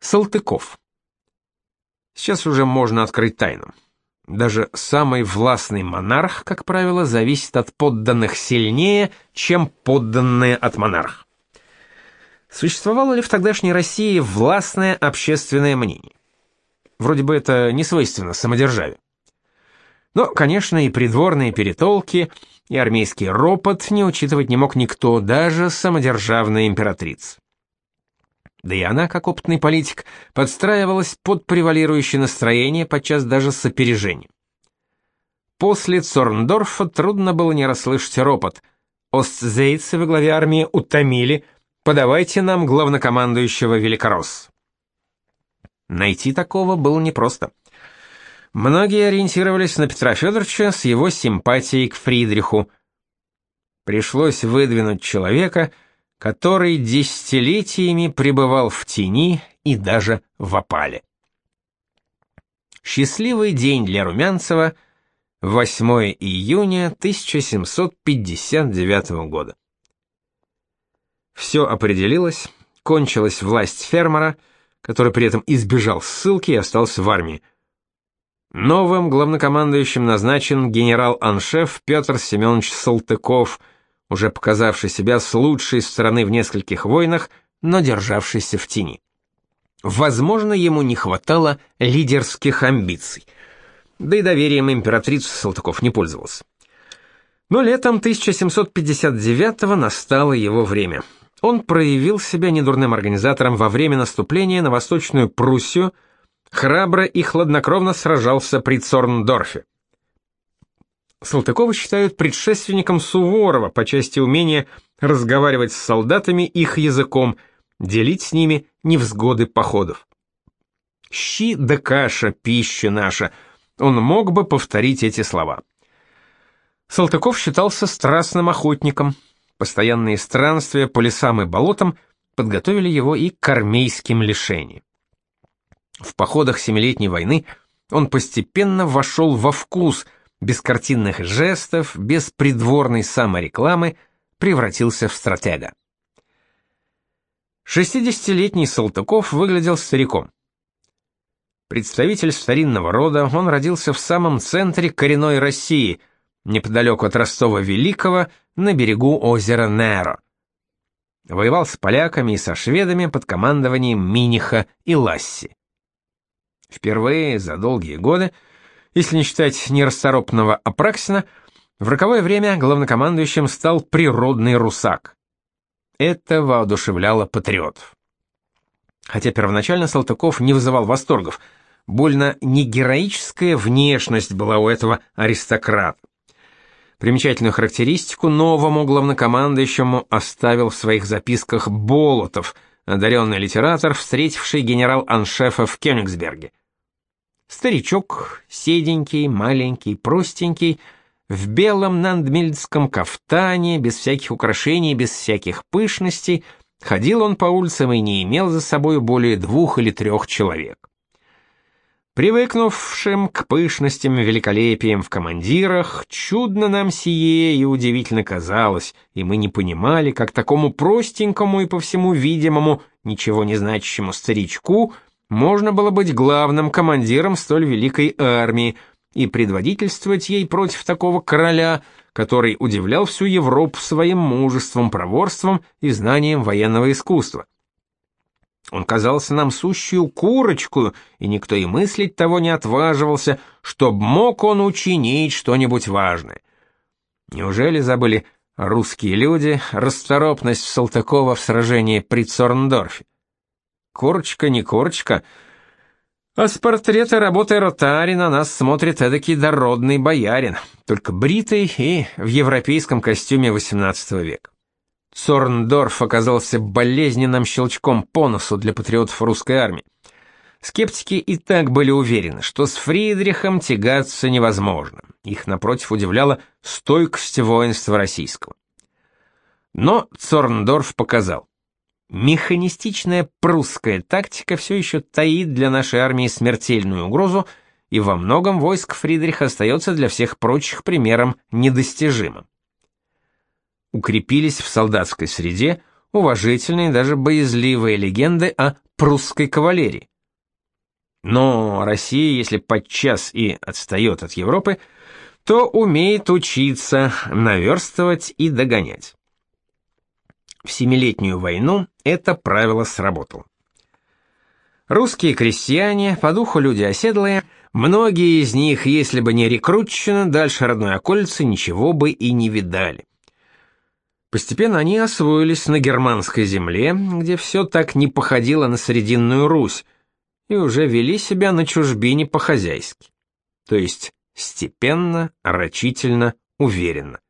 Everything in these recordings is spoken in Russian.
Салтыков. Сейчас уже можно открыть тайну. Даже самый властный монарх, как правило, зависит от подданных сильнее, чем подданные от монарха. Существовало ли в тогдашней России властное общественное мнение? Вроде бы это не свойственно самодержавию. Но, конечно, и придворные перетолки, и армейский ропот не учитывать не мог никто, даже самодержавная императрица. Да и она, как опытный политик, подстраивалась под превалирующее настроение, подчас даже с опережением. После Цорндорфа трудно было не расслышать ропот. Остзейцы во главе армии утомили, подавайте нам главнокомандующего Великоросс. Найти такого было непросто. Многие ориентировались на Петра Федоровича с его симпатией к Фридриху. Пришлось выдвинуть человека, который десятилетиями пребывал в тени и даже в опале. Счастливый день для Румянцева, 8 июня 1759 года. Все определилось, кончилась власть фермера, который при этом избежал ссылки и остался в армии. Новым главнокомандующим назначен генерал-аншеф Петр Семенович Салтыков – уже показавший себя с лучшей стороны в нескольких войнах, но державшийся в тени. Возможно, ему не хватало лидерских амбиций. Да и доверием императрицы Салтыков не пользовался. Но летом 1759-го настало его время. Он проявил себя недурным организатором во время наступления на Восточную Пруссию, храбро и хладнокровно сражался при Цорндорфе. Салтыкова считают предшественником Суворова по части умения разговаривать с солдатами их языком, делить с ними невзгоды походов. «Щи да каша, пища наша», он мог бы повторить эти слова. Салтыков считался страстным охотником. Постоянные странствия по лесам и болотам подготовили его и к армейским лишениям. В походах Семилетней войны он постепенно вошел во вкус – без картинных жестов, без придворной саморекламы, превратился в стратега. 60-летний Салтыков выглядел стариком. Представитель старинного рода, он родился в самом центре коренной России, неподалеку от Ростова-Великого, на берегу озера Неро. Воевал с поляками и со шведами под командованием Миниха и Ласси. Впервые за долгие годы если не считать нерасторопного Апраксина, в роковое время главнокомандующим стал природный русак. Это воодушевляло патриотов. Хотя первоначально Салтыков не вызывал восторгов, больно не героическая внешность была у этого аристократа. Примечательную характеристику новому главнокомандующему оставил в своих записках Болотов, одаренный литератор, встретивший генерал-аншефа в Кёнигсберге. Старичок, седенький, маленький, простенький, в белом нандмильдском кафтане, без всяких украшений, без всяких пышностей, ходил он по улицам и не имел за собой более двух или трех человек. Привыкнувшим к пышностям и великолепиям в командирах, чудно нам сие и удивительно казалось, и мы не понимали, как такому простенькому и по всему видимому, ничего не значащему старичку — можно было быть главным командиром столь великой армии и предводительствовать ей против такого короля, который удивлял всю Европу своим мужеством, проворством и знанием военного искусства. Он казался нам сущую курочку, и никто и мыслить того не отваживался, чтоб мог он учинить что-нибудь важное. Неужели забыли русские люди расторопность Салтыкова в сражении при Цорндорфе? Корочка не корочка. А с портрета работы Ротари на нас смотрит эдакий дородный боярин, только бритый и в европейском костюме XVIII века. Цорндорф оказался болезненным щелчком по носу для патриотов русской армии. Скептики и так были уверены, что с Фридрихом тягаться невозможно. Их, напротив, удивляла стойкость воинства российского. Но Цорндорф показал, Механистичная прусская тактика все еще таит для нашей армии смертельную угрозу, и во многом войск Фридриха остается для всех прочих примером недостижимым. Укрепились в солдатской среде уважительные даже боязливые легенды о прусской кавалерии. Но Россия, если подчас и отстает от Европы, то умеет учиться, наверстывать и догонять. В Семилетнюю войну это правило сработало. Русские крестьяне, по духу люди оседлые, многие из них, если бы не рекрутчено, дальше родной околицы ничего бы и не видали. Постепенно они освоились на германской земле, где все так не походило на Срединную Русь, и уже вели себя на чужбине по-хозяйски. То есть степенно, рачительно, уверенно.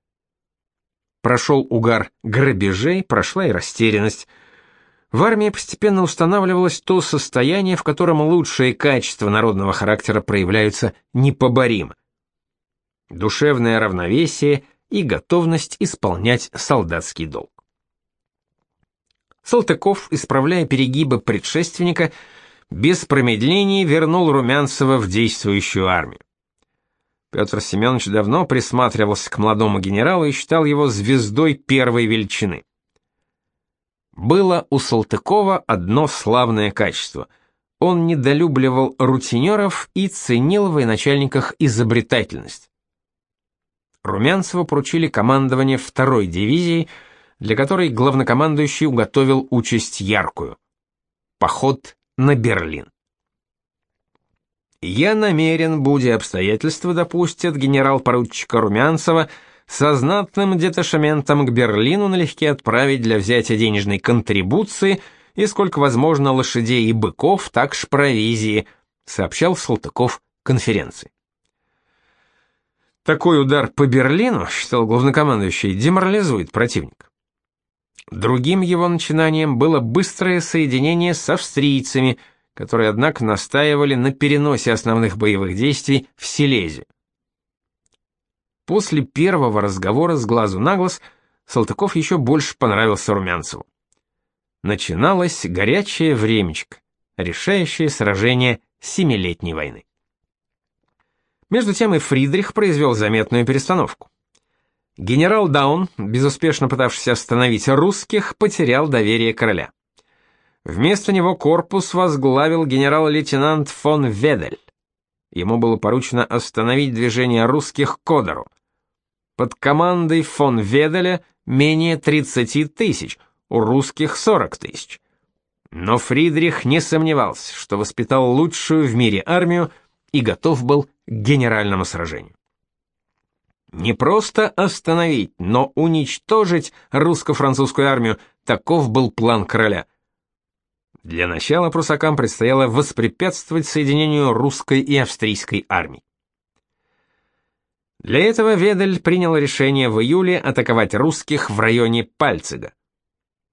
Прошел угар грабежей, прошла и растерянность. В армии постепенно устанавливалось то состояние, в котором лучшие качества народного характера проявляются непоборимо. Душевное равновесие и готовность исполнять солдатский долг. Салтыков, исправляя перегибы предшественника, без промедлений вернул Румянцева в действующую армию. Петр Семенович давно присматривался к молодому генералу и считал его звездой первой величины. Было у Салтыкова одно славное качество. Он недолюбливал рутинеров и ценил в военачальниках изобретательность. Румянцеву поручили командование второй дивизией, для которой главнокомандующий уготовил участь яркую — поход на Берлин. Я намерен, будя обстоятельства допустят генерал-поручика Румянцева со знатным деташементом к Берлину налегке отправить для взятия денежной контрибуции и сколько возможно лошадей и быков, так ж провизии, сообщал Салтыков конференции. Такой удар по Берлину, считал главнокомандующий, деморализует противника. Другим его начинанием было быстрое соединение с австрийцами, которые, однако, настаивали на переносе основных боевых действий в Силезию. После первого разговора с глазу на глаз Салтыков еще больше понравился Румянцеву. Начиналось горячее времечко, решающее сражение Семилетней войны. Между тем и Фридрих произвел заметную перестановку. Генерал Даун, безуспешно пытавшийся остановить русских, потерял доверие короля. Вместо него корпус возглавил генерал-лейтенант фон Ведель. Ему было поручено остановить движение русских к Одеру. Под командой фон Веделя менее 30 тысяч, у русских 40 тысяч. Но Фридрих не сомневался, что воспитал лучшую в мире армию и готов был к генеральному сражению. Не просто остановить, но уничтожить русско-французскую армию, таков был план короля. Для начала прусакам предстояло воспрепятствовать соединению русской и австрийской армий. Для этого Ведель принял решение в июле атаковать русских в районе Пальцига.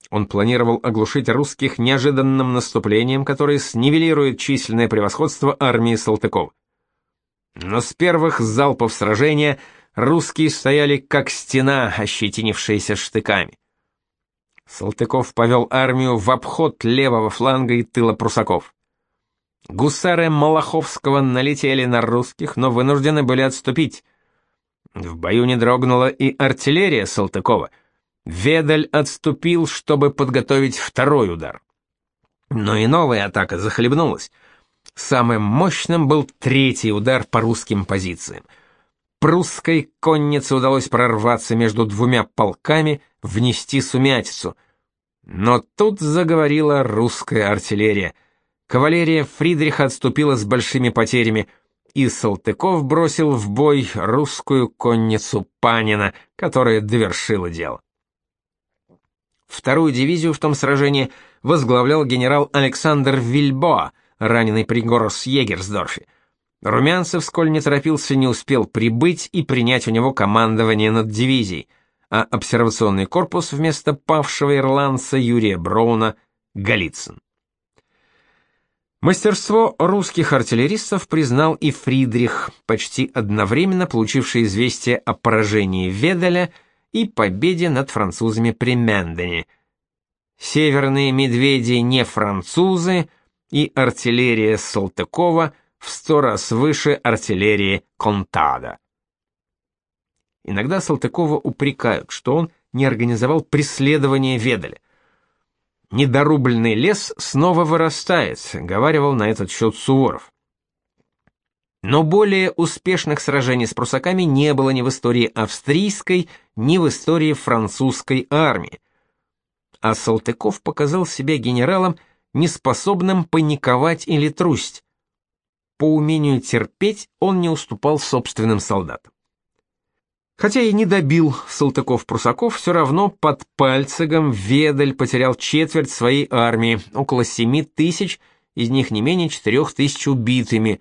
Он планировал оглушить русских неожиданным наступлением, которое снивелирует численное превосходство армии Салтыкова. Но с первых залпов сражения – Русские стояли как стена, ощетинившаяся штыками. Салтыков повел армию в обход левого фланга и тыла прусаков. Гусары Малаховского налетели на русских, но вынуждены были отступить. В бою не дрогнула и артиллерия Салтыкова. Ведаль отступил, чтобы подготовить второй удар. Но и новая атака захлебнулась. Самым мощным был третий удар по русским позициям — прусской коннице удалось прорваться между двумя полками, внести сумятицу. Но тут заговорила русская артиллерия. Кавалерия Фридриха отступила с большими потерями, и Салтыков бросил в бой русскую конницу Панина, которая довершила дело. Вторую дивизию в том сражении возглавлял генерал Александр Вильбоа, раненый при Горос-Егерсдорфе. Румянцев, сколь не торопился, не успел прибыть и принять у него командование над дивизией, а обсервационный корпус вместо павшего ирландца Юрия Броуна — Голицын. Мастерство русских артиллеристов признал и Фридрих, почти одновременно получивший известие о поражении Веделя и победе над французами при Мендене. Северные медведи не французы, и артиллерия Салтыкова — в сто раз выше артиллерии Контада. Иногда Салтыкова упрекают, что он не организовал преследование Ведаля. Недорубленный лес снова вырастает, говаривал на этот счет Суворов. Но более успешных сражений с прусаками не было ни в истории австрийской, ни в истории французской армии. А Салтыков показал себя генералом, неспособным паниковать или трусить. По умению терпеть он не уступал собственным солдатам. Хотя и не добил Салтыков-Прусаков, все равно под Пальцегом Ведаль потерял четверть своей армии, около семи тысяч, из них не менее четырех тысяч убитыми.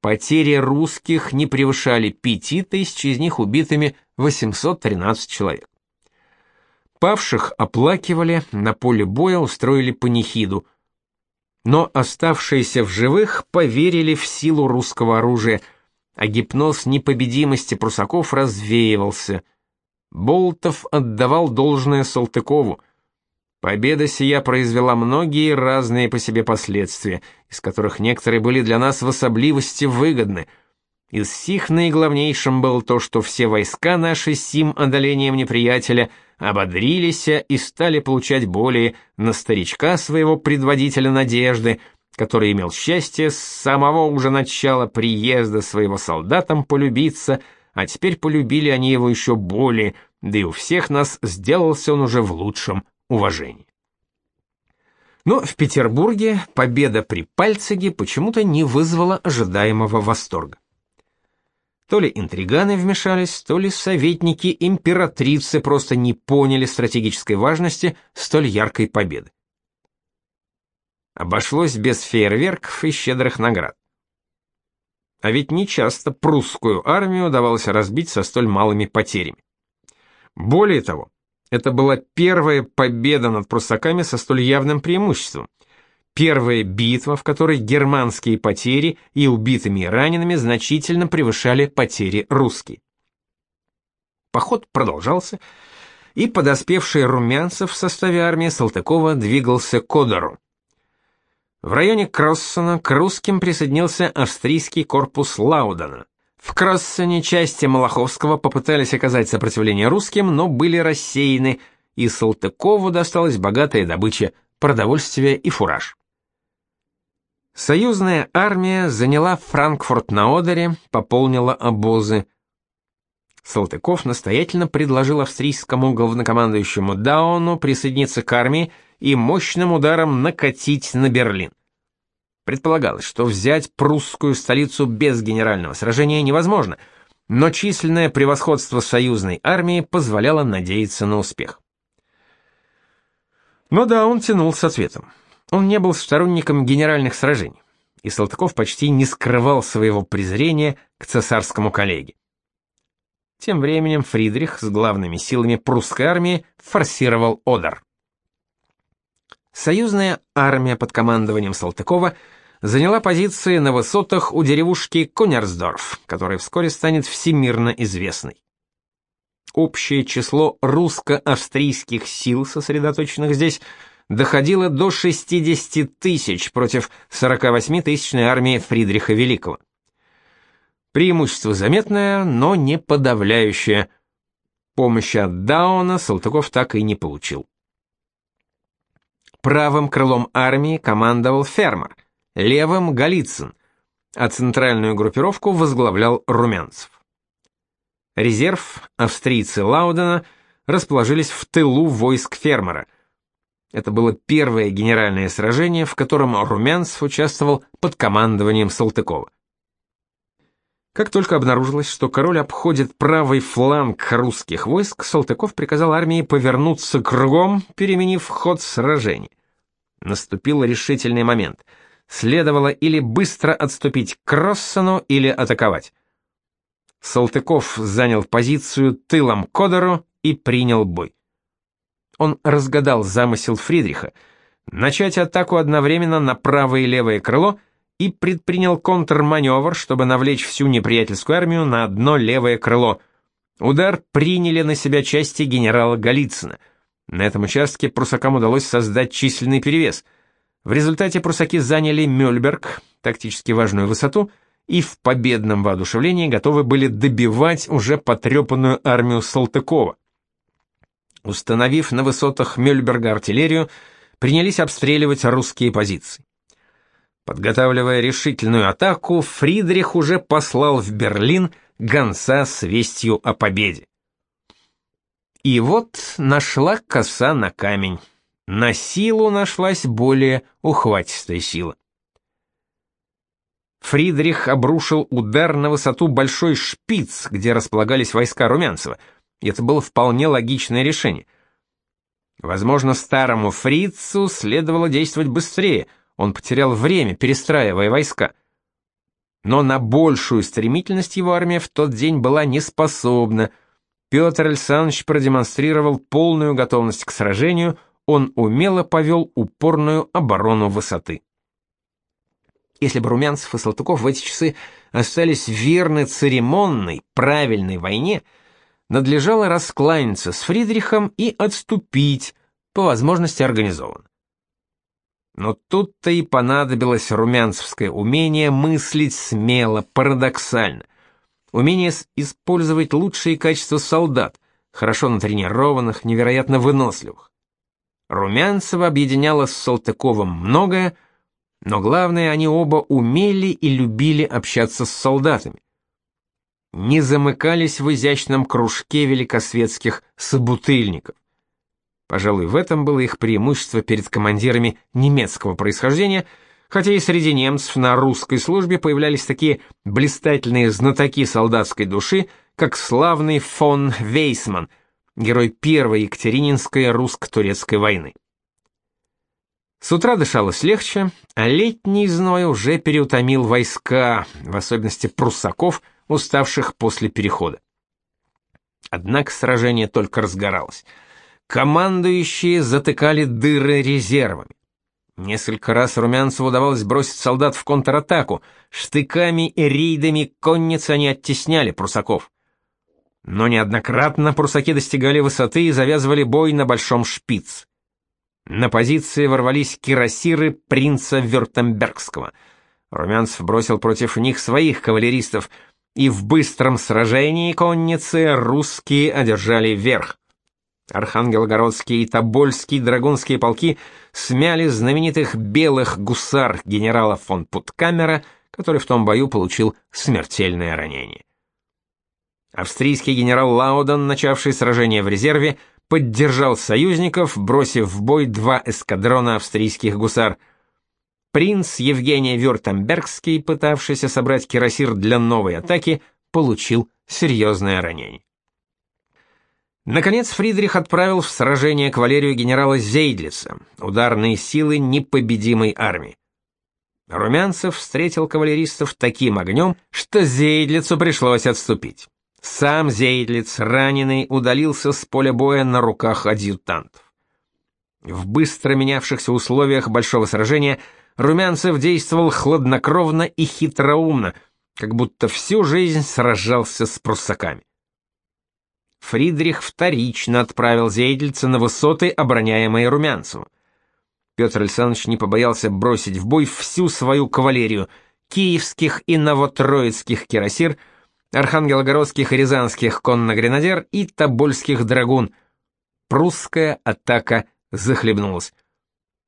Потери русских не превышали пяти тысяч, из них убитыми 813 человек. Павших оплакивали, на поле боя устроили панихиду. Но оставшиеся в живых поверили в силу русского оружия – а гипноз непобедимости прусаков развеивался. Болтов отдавал должное Салтыкову. Победа сия произвела многие разные по себе последствия, из которых некоторые были для нас в особливости выгодны. Из сих наиглавнейшим было то, что все войска наши сим одолением неприятеля ободрились и стали получать более на старичка своего предводителя надежды — который имел счастье с самого уже начала приезда своего солдатам полюбиться, а теперь полюбили они его еще более, да и у всех нас сделался он уже в лучшем уважении. Но в Петербурге победа при Пальцеге почему-то не вызвала ожидаемого восторга. То ли интриганы вмешались, то ли советники императрицы просто не поняли стратегической важности столь яркой победы обошлось без фейерверков и щедрых наград. А ведь нечасто прусскую армию удавалось разбить со столь малыми потерями. Более того, это была первая победа над пруссаками со столь явным преимуществом. Первая битва, в которой германские потери и убитыми и ранеными значительно превышали потери русские. Поход продолжался, и подоспевший Румянцев в составе армии Салтыкова двигался к Одеру. В районе Кроссона к русским присоединился австрийский корпус Лаудена. В Кроссоне части Малаховского попытались оказать сопротивление русским, но были рассеяны, и Салтыкову досталась богатая добыча продовольствия и фураж. Союзная армия заняла Франкфурт на Одере, пополнила обозы. Салтыков настоятельно предложил австрийскому главнокомандующему Дауну присоединиться к армии, и мощным ударом накатить на Берлин. Предполагалось, что взять прусскую столицу без генерального сражения невозможно, но численное превосходство союзной армии позволяло надеяться на успех. Но да, он тянул с ответом. Он не был сторонником генеральных сражений, и Салтыков почти не скрывал своего презрения к цесарскому коллеге. Тем временем Фридрих с главными силами прусской армии форсировал Одер. Союзная армия под командованием Салтыкова заняла позиции на высотах у деревушки Конерсдорф, которая вскоре станет всемирно известной. Общее число русско-австрийских сил, сосредоточенных здесь, доходило до 60 тысяч против 48-тысячной армии Фридриха Великого. Преимущество заметное, но не подавляющее. Помощи от Дауна Салтыков так и не получил. Правым крылом армии командовал Фермер, левым — Голицын, а центральную группировку возглавлял Румянцев. Резерв, австрийцы Лаудена, расположились в тылу войск Фермера. Это было первое генеральное сражение, в котором Румянцев участвовал под командованием Салтыкова. Как только обнаружилось, что король обходит правый фланг русских войск, Салтыков приказал армии повернуться кругом, переменив ход сражения. Наступил решительный момент. Следовало или быстро отступить к Россону, или атаковать. Салтыков занял позицию тылом к и принял бой. Он разгадал замысел Фридриха — начать атаку одновременно на правое и левое крыло — и предпринял контрманевр, чтобы навлечь всю неприятельскую армию на одно левое крыло. Удар приняли на себя части генерала Голицына. На этом участке прусакам удалось создать численный перевес. В результате прусаки заняли Мюльберг, тактически важную высоту, и в победном воодушевлении готовы были добивать уже потрепанную армию Салтыкова. Установив на высотах Мюльберга артиллерию, принялись обстреливать русские позиции. Подготавливая решительную атаку, Фридрих уже послал в Берлин гонца с вестью о победе. И вот нашла коса на камень. На силу нашлась более ухватистая сила. Фридрих обрушил удар на высоту Большой Шпиц, где располагались войска Румянцева. Это было вполне логичное решение. Возможно, старому фрицу следовало действовать быстрее, он потерял время, перестраивая войска. Но на большую стремительность его армия в тот день была не способна. Петр Александрович продемонстрировал полную готовность к сражению, он умело повел упорную оборону высоты. Если бы Румянцев и Салтыков в эти часы остались верны церемонной, правильной войне, надлежало раскланяться с Фридрихом и отступить, по возможности организованно. Но тут-то и понадобилось румянцевское умение мыслить смело, парадоксально. Умение использовать лучшие качества солдат, хорошо натренированных, невероятно выносливых. Румянцева объединяло с Салтыковым многое, но главное, они оба умели и любили общаться с солдатами. Не замыкались в изящном кружке великосветских собутыльников. Пожалуй, в этом было их преимущество перед командирами немецкого происхождения, хотя и среди немцев на русской службе появлялись такие блистательные знатоки солдатской души, как славный фон Вейсман, герой Первой Екатерининской русско-турецкой войны. С утра дышалось легче, а летний зной уже переутомил войска, в особенности пруссаков, уставших после перехода. Однако сражение только разгоралось. Командующие затыкали дыры резервами. Несколько раз Румянцеву удавалось бросить солдат в контратаку, штыками и рейдами конницы они оттесняли прусаков. Но неоднократно прусаки достигали высоты и завязывали бой на большом шпиц. На позиции ворвались кирасиры принца Вюртембергского. Румянцев бросил против них своих кавалеристов, и в быстром сражении конницы русские одержали верх. Архангелогородские и Тобольские драгунские полки смяли знаменитых белых гусар генерала фон Путкамера, который в том бою получил смертельное ранение. Австрийский генерал Лауден, начавший сражение в резерве, поддержал союзников, бросив в бой два эскадрона австрийских гусар. Принц Евгений Вюртембергский, пытавшийся собрать кирасир для новой атаки, получил серьезное ранение. Наконец Фридрих отправил в сражение кавалерию генерала Зейдлица, ударные силы непобедимой армии. Румянцев встретил кавалеристов таким огнем, что Зейдлицу пришлось отступить. Сам Зейдлиц, раненый, удалился с поля боя на руках адъютантов. В быстро менявшихся условиях большого сражения Румянцев действовал хладнокровно и хитроумно, как будто всю жизнь сражался с пруссаками. Фридрих вторично отправил Зейдельца на высоты, обороняемые Румянцевым. Петр Александрович не побоялся бросить в бой всю свою кавалерию, киевских и новотроицких кирасир – архангелогородских и рязанских конногренадер и тобольских драгун. Прусская атака захлебнулась.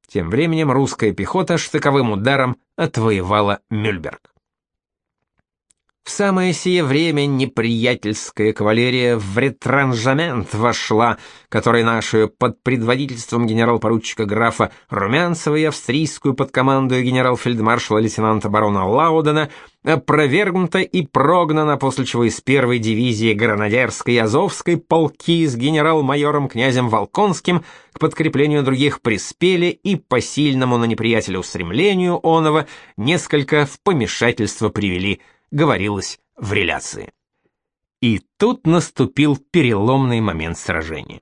Тем временем русская пехота штыковым ударом отвоевала Мюльберг. В самое сие время неприятельская кавалерия в ретранжамент вошла, который нашу под предводительством генерал-поручика графа Румянцева и австрийскую под командой генерал-фельдмаршала лейтенанта барона Лаудена опровергнута и прогнана, после чего из первой дивизии гранадерской и азовской полки с генерал-майором князем Волконским к подкреплению других приспели и по сильному на неприятеля устремлению оного несколько в помешательство привели – говорилось в реляции. И тут наступил переломный момент сражения.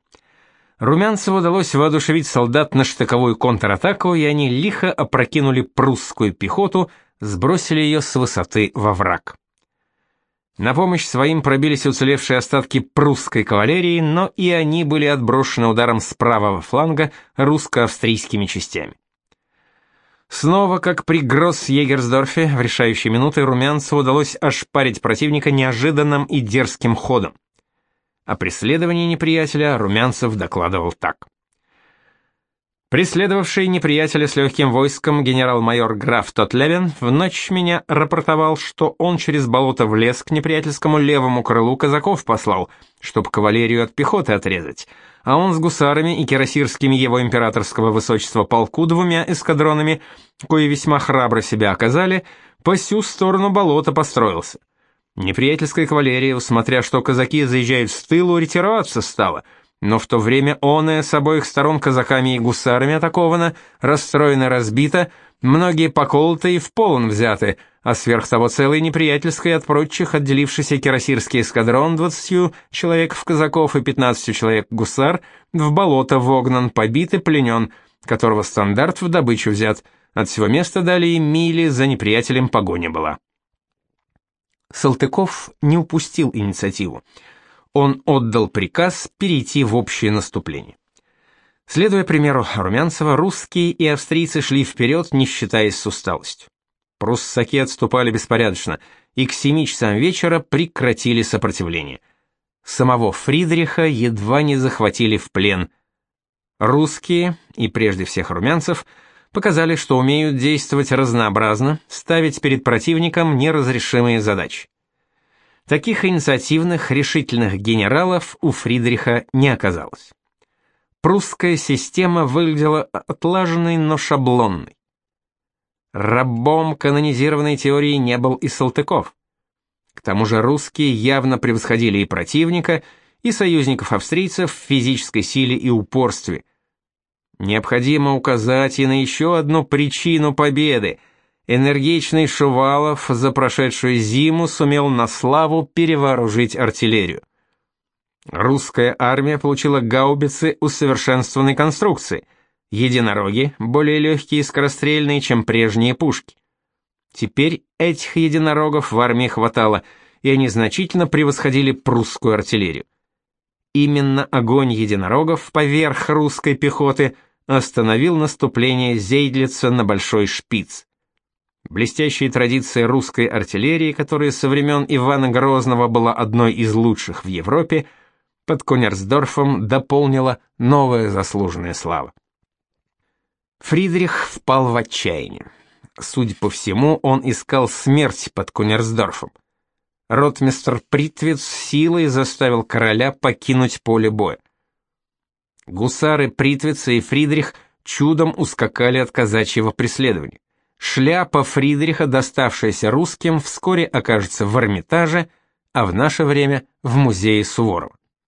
Румянцеву удалось воодушевить солдат на штыковую контратаку, и они лихо опрокинули прусскую пехоту, сбросили ее с высоты во враг. На помощь своим пробились уцелевшие остатки прусской кавалерии, но и они были отброшены ударом с правого фланга русско-австрийскими частями. Снова, как при Гросс-Егерсдорфе, в решающие минуты Румянцеву удалось ошпарить противника неожиданным и дерзким ходом. О преследовании неприятеля Румянцев докладывал так. Преследовавший неприятеля с легким войском генерал-майор граф Тотлевен в ночь меня рапортовал, что он через болото влез к неприятельскому левому крылу казаков послал, чтобы кавалерию от пехоты отрезать, а он с гусарами и кирасирскими его императорского высочества полку двумя эскадронами, кои весьма храбро себя оказали, по сю сторону болота построился. Неприятельская кавалерия, усмотря, что казаки заезжают в тылу, ретироваться стала — но в то время оное с обоих сторон казаками и гусарами атаковано, расстроено разбито, многие поколоты и в полон взяты, а сверх того целый неприятельский от прочих отделившийся кирасирский эскадрон 20 человек казаков и 15 человек гусар в болото вогнан, побит и пленен, которого стандарт в добычу взят, от всего места далее мили за неприятелем погоня была. Салтыков не упустил инициативу он отдал приказ перейти в общее наступление. Следуя примеру Румянцева, русские и австрийцы шли вперед, не считаясь с усталостью. Пруссаки отступали беспорядочно, и к семи часам вечера прекратили сопротивление. Самого Фридриха едва не захватили в плен. Русские, и прежде всех румянцев, показали, что умеют действовать разнообразно, ставить перед противником неразрешимые задачи. Таких инициативных, решительных генералов у Фридриха не оказалось. Прусская система выглядела отлаженной, но шаблонной. Рабом канонизированной теории не был и Салтыков. К тому же русские явно превосходили и противника, и союзников австрийцев в физической силе и упорстве. Необходимо указать и на еще одну причину победы – Энергичный Шувалов за прошедшую зиму сумел на славу перевооружить артиллерию. Русская армия получила гаубицы усовершенствованной конструкции, единороги, более легкие и скорострельные, чем прежние пушки. Теперь этих единорогов в армии хватало, и они значительно превосходили прусскую артиллерию. Именно огонь единорогов поверх русской пехоты остановил наступление Зейдлица на Большой Шпиц. Блестящие традиции русской артиллерии, которая со времен Ивана Грозного была одной из лучших в Европе, под Конерсдорфом дополнила новая заслуженная слава. Фридрих впал в отчаяние. Судя по всему, он искал смерть под Конерсдорфом. Ротмистр Притвиц силой заставил короля покинуть поле боя. Гусары Притвица и Фридрих чудом ускакали от казачьего преследования. Шляпа Фридриха, доставшаяся русским, вскоре окажется в Эрмитаже, а в наше время в музее Суворова.